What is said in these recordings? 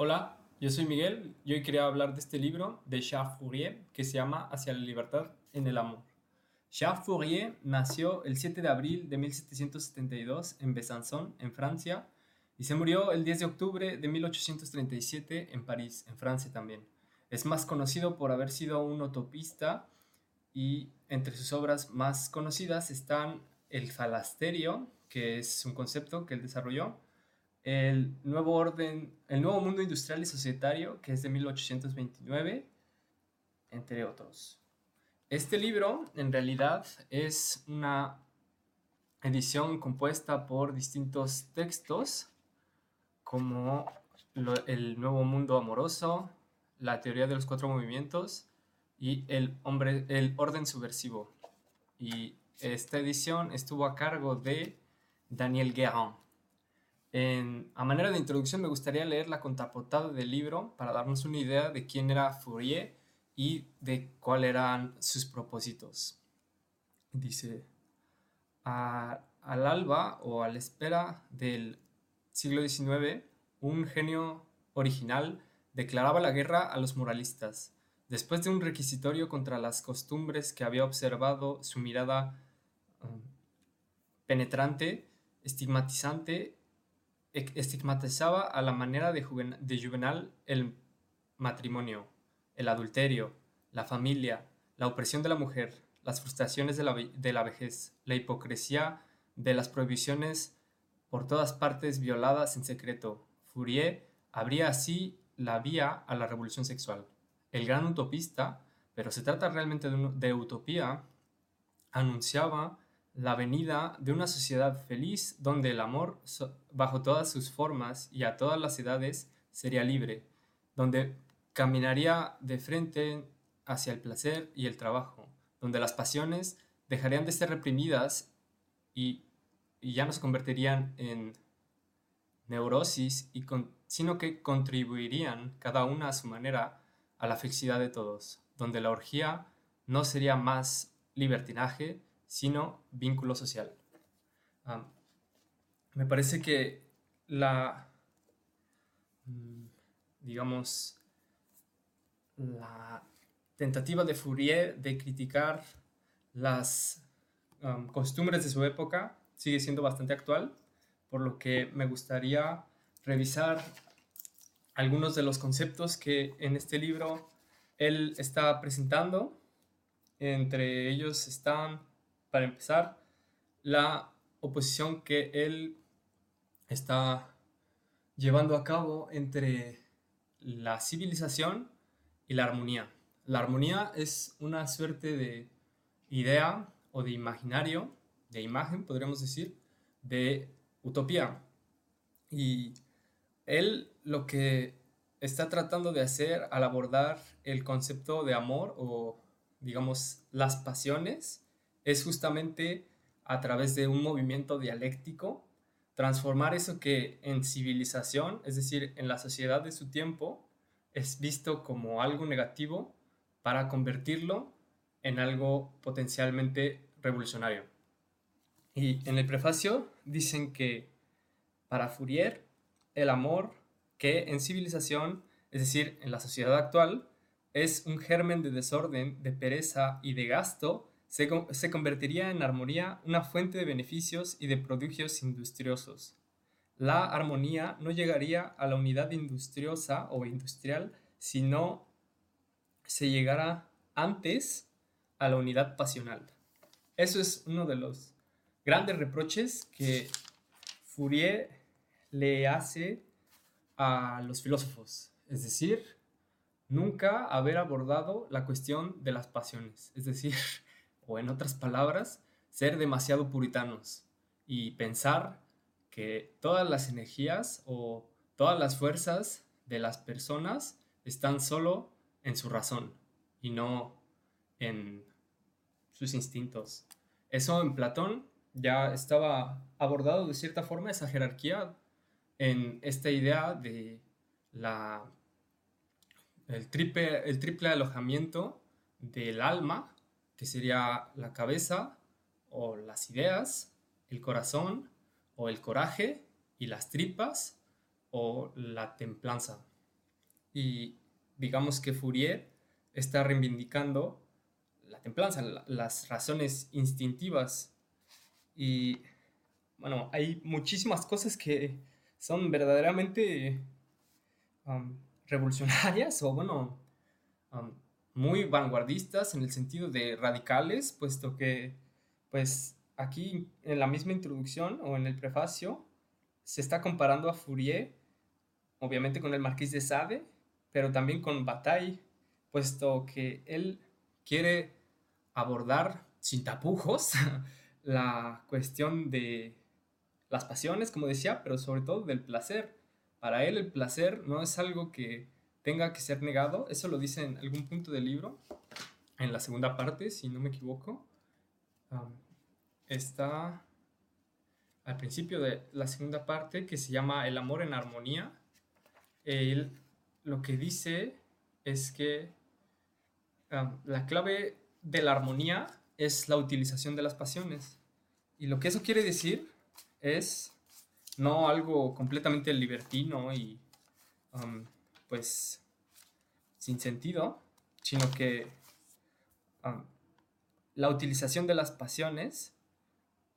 Hola, yo soy Miguel y hoy quería hablar de este libro de Charles Fourier que se llama Hacia la libertad en el amor. Charles Fourier nació el 7 de abril de 1772 en Besançon, en Francia, y se murió el 10 de octubre de 1837 en París, en Francia también. Es más conocido por haber sido un utopista y entre sus obras más conocidas están El falasterio, que es un concepto que él desarrolló, el nuevo orden, el nuevo mundo industrial y societario, que es de 1829, entre otros. Este libro, en realidad, es una edición compuesta por distintos textos, como el nuevo mundo amoroso, la teoría de los cuatro movimientos y el, hombre, el orden subversivo. Y esta edición estuvo a cargo de Daniel Guérin a manera de introducción me gustaría leer la contraportada del libro para darnos una idea de quién era Fourier y de cuáles eran sus propósitos. Dice, al alba o a la espera del siglo XIX, un genio original declaraba la guerra a los moralistas. Después de un requisitorio contra las costumbres que había observado, su mirada um, penetrante, estigmatizante estigmatizaba a la manera de, Juvenal el matrimonio, el adulterio, la familia, la opresión de la mujer, las frustraciones de la, vejez, la hipocresía de las prohibiciones por todas partes violadas en secreto. Fourier abría así la vía a la revolución sexual. El gran utopista, pero se trata realmente de utopía, anunciaba la venida de una sociedad feliz donde el amor, bajo todas sus formas y a todas las edades, sería libre, donde caminaría de frente hacia el placer y el trabajo, donde las pasiones dejarían de ser reprimidas y, ya no se convertirían en neurosis, y sino que contribuirían cada una a su manera a la felicidad de todos, donde la orgía no sería más libertinaje, sino vínculo social. me parece que la, mm, digamos, la tentativa de Fourier de criticar las costumbres de su época sigue siendo bastante actual, por lo que me gustaría revisar algunos de los conceptos que en este libro él está presentando. Entre ellos están para empezar, la oposición que él está llevando a cabo entre la civilización y la armonía. La armonía es una suerte de idea o de imaginario, de imagen, podríamos decir, de utopía. Y él lo que está tratando de hacer al abordar el concepto de amor o, digamos, las pasiones, es justamente a través de un movimiento dialéctico transformar eso que en civilización, es decir, en la sociedad de su tiempo, es visto como algo negativo para convertirlo en algo potencialmente revolucionario. Y en el prefacio dicen que para Fourier, el amor que en civilización, es decir, en la sociedad actual, es un germen de desorden, de pereza y de gasto se, convertiría en armonía una fuente de beneficios y de prodigios industriosos. La armonía no llegaría a la unidad industriosa o industrial si no se llegara antes a la unidad pasional. Eso es uno de los grandes reproches que Fourier le hace a los filósofos, es decir, nunca haber abordado la cuestión de las pasiones, es decir, o en otras palabras, ser demasiado puritanos y pensar que todas las energías o todas las fuerzas de las personas están solo en su razón y no en sus instintos. Eso en Platón ya estaba abordado de cierta forma, esa jerarquía, en esta idea de la, el, triple, el triple alojamiento del alma que sería la cabeza o las ideas, el corazón o el coraje y las tripas o la templanza. y digamos que Fourier está reivindicando la templanza, las razones instintivas. Y bueno, hay muchísimas cosas que son verdaderamente revolucionarias o bueno, muy vanguardistas en el sentido de radicales, puesto que pues aquí en la misma introducción o en el prefacio se está comparando a Fourier, obviamente con el Marqués de Sade, pero también con Bataille, puesto que él quiere abordar sin tapujos la cuestión de las pasiones, como decía, pero sobre todo del placer. Para él el placer no es algo que tenga que ser negado, eso lo dice en algún punto del libro, en la segunda parte, si no me equivoco. está al principio de la segunda parte que se llama El amor en armonía. Él lo que dice es que la clave de la armonía es la utilización de las pasiones. Y lo que eso quiere decir es no algo completamente libertino y um, pues sin sentido, sino que um, la utilización de las pasiones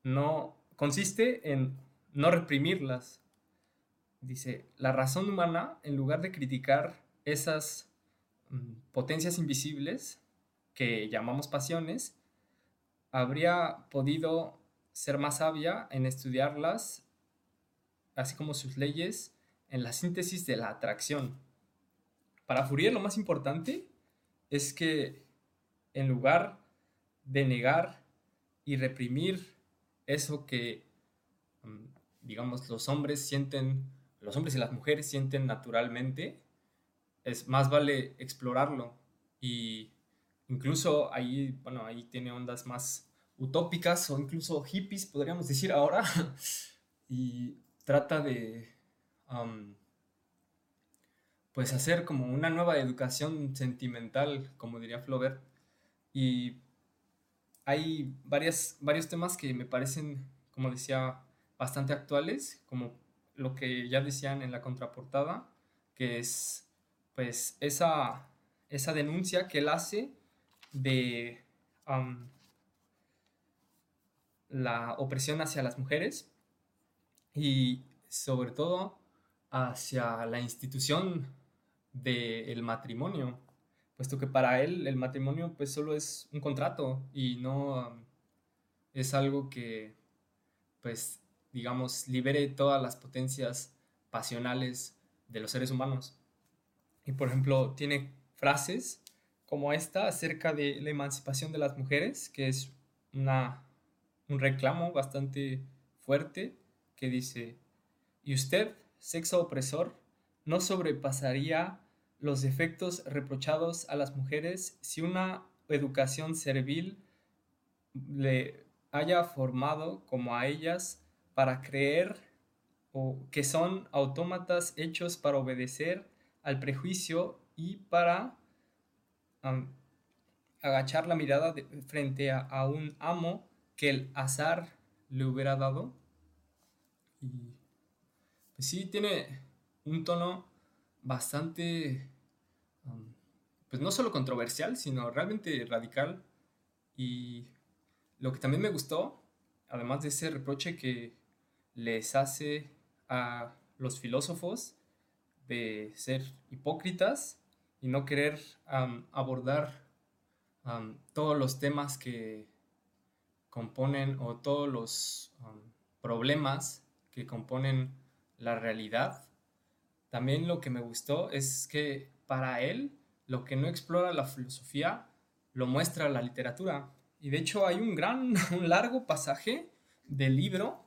no consiste en no reprimirlas. Dice, la razón humana, en lugar de criticar esas um, potencias invisibles que llamamos pasiones, habría podido ser más sabia en estudiarlas, así como sus leyes, en la síntesis de la atracción. Para Fourier lo más importante es que en lugar de negar y reprimir eso que, mm, digamos, los hombres sienten, los hombres y las mujeres sienten naturalmente, es más vale explorarlo. Y incluso ahí, bueno, ahí tiene ondas más utópicas o incluso hippies, podríamos decir ahora, y trata de, pues, hacer como una nueva educación sentimental, como diría Flaubert, y hay varios temas que me parecen, como decía, bastante actuales, como lo que ya decían en la contraportada, que es, pues, esa, esa denuncia que él hace de la opresión hacia las mujeres y sobre todo hacia la institución del matrimonio, puesto que para él el matrimonio pues solo es un contrato y no es algo que pues digamos libere todas las potencias pasionales de los seres humanos. Y por ejemplo tiene frases como esta acerca de la emancipación de las mujeres, que es una un reclamo bastante fuerte que dice, ¿y usted, sexo opresor, no sobrepasaría los defectos reprochados a las mujeres si una educación servil le haya formado como a ellas para creer o que son autómatas hechos para obedecer al prejuicio y para agachar la mirada frente a un amo que el azar le hubiera dado. Y pues sí, tiene un tono bastante, um, pues no solo controversial, sino realmente radical. Y lo que también me gustó, además de ese reproche que les hace a los filósofos de ser hipócritas y no querer um, abordar um, todos los temas que componen o todos los problemas que componen la realidad. También lo que me gustó es que para él lo que no explora la filosofía lo muestra la literatura. Y de hecho hay un gran, un largo pasaje del libro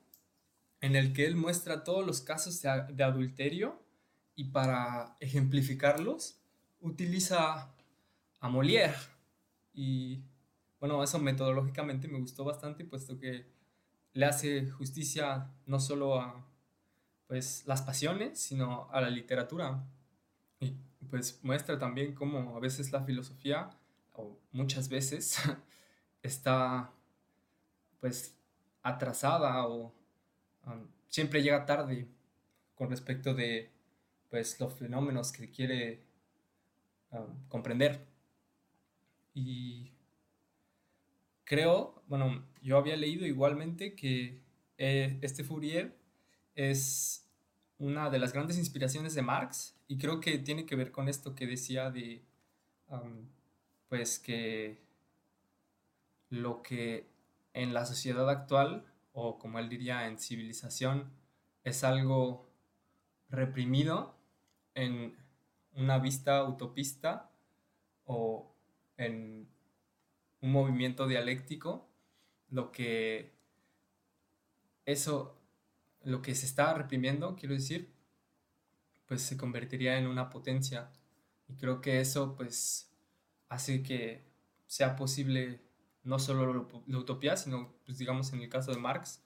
en el que él muestra todos los casos de, adulterio y para ejemplificarlos utiliza a Molière. Y bueno, eso metodológicamente me gustó bastante, puesto que le hace justicia no solo a pues, las pasiones, sino a la literatura. Y pues muestra también cómo a veces la filosofía, o muchas veces, está pues atrasada o um, siempre llega tarde con respecto de pues los fenómenos que quiere comprender. Y creo, bueno, yo había leído igualmente que eh, este Fourier es una de las grandes inspiraciones de Marx y creo que tiene que ver con esto que decía de, pues que lo que en la sociedad actual, o como él diría en civilización, es algo reprimido en una vista utopista o en un movimiento dialéctico, lo que eso, lo que se está reprimiendo, quiero decir, pues se convertiría en una potencia. Y creo que eso pues hace que sea posible no solo la utopía, sino pues digamos en el caso de Marx,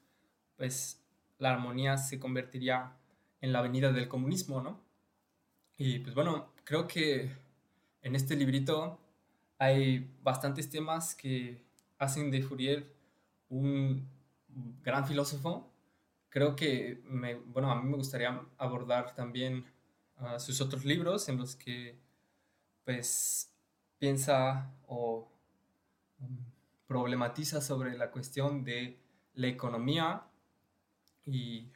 pues la armonía se convertiría en la venida del comunismo, ¿no? Y pues bueno, creo que en este librito hay bastantes temas que hacen de Fourier un gran filósofo. Creo que, bueno, a mí me gustaría abordar también ah, sus otros libros en los que, pues, piensa o um, problematiza sobre la cuestión de la economía y,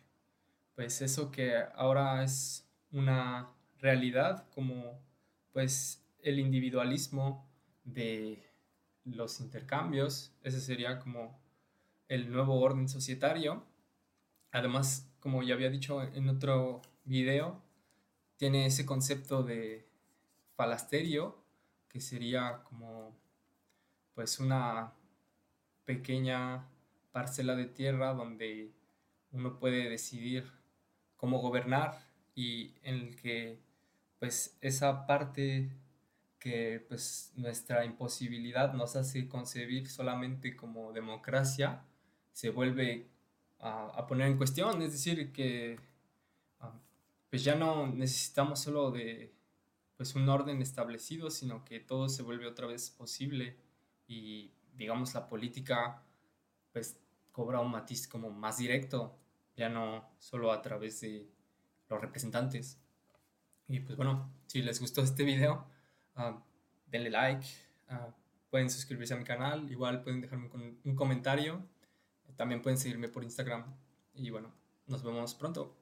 pues, eso que ahora es una realidad como, pues, el individualismo de los intercambios. Ese sería como el nuevo orden societario. Además, como ya había dicho en otro video, tiene ese concepto de falasterio, que sería como pues una pequeña parcela de tierra donde uno puede decidir cómo gobernar y en el que pues esa parte que pues nuestra imposibilidad nos hace concebir solamente como democracia, se vuelve a, poner en cuestión, es decir, que ah, pues ya no necesitamos solo de pues un orden establecido, sino que todo se vuelve otra vez posible. Y digamos la política pues cobra un matiz como más directo, ya no solo a través de los representantes. Y pues bueno, si les gustó este video, uh, denle like, uh, pueden suscribirse a mi canal, igual pueden dejarme un, un comentario, también pueden seguirme por Instagram y bueno, nos vemos pronto.